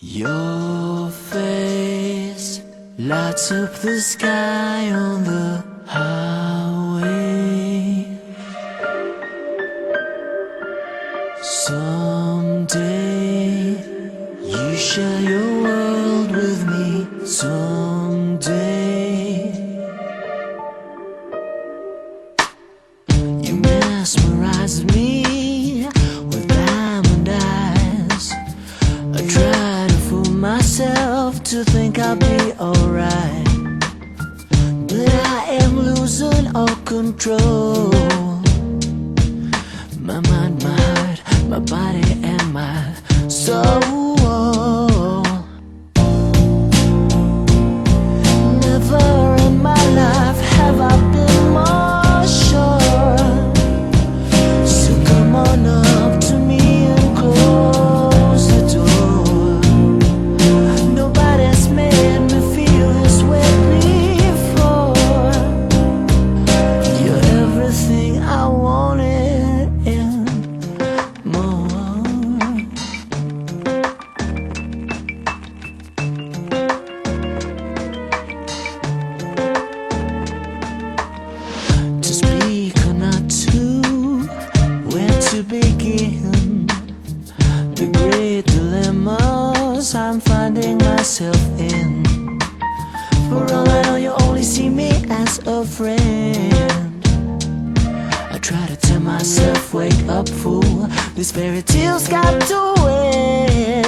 Your face lights up the sky on the highway. Someday you share your world with me. Someday you mesmerize me myself to think I'll be alright. But I am losing all control. My mind, my heart, my body, myself in. For all I know, you only see me as a friend. I try to tell myself, wake up, fool. This fairy tale's got to end.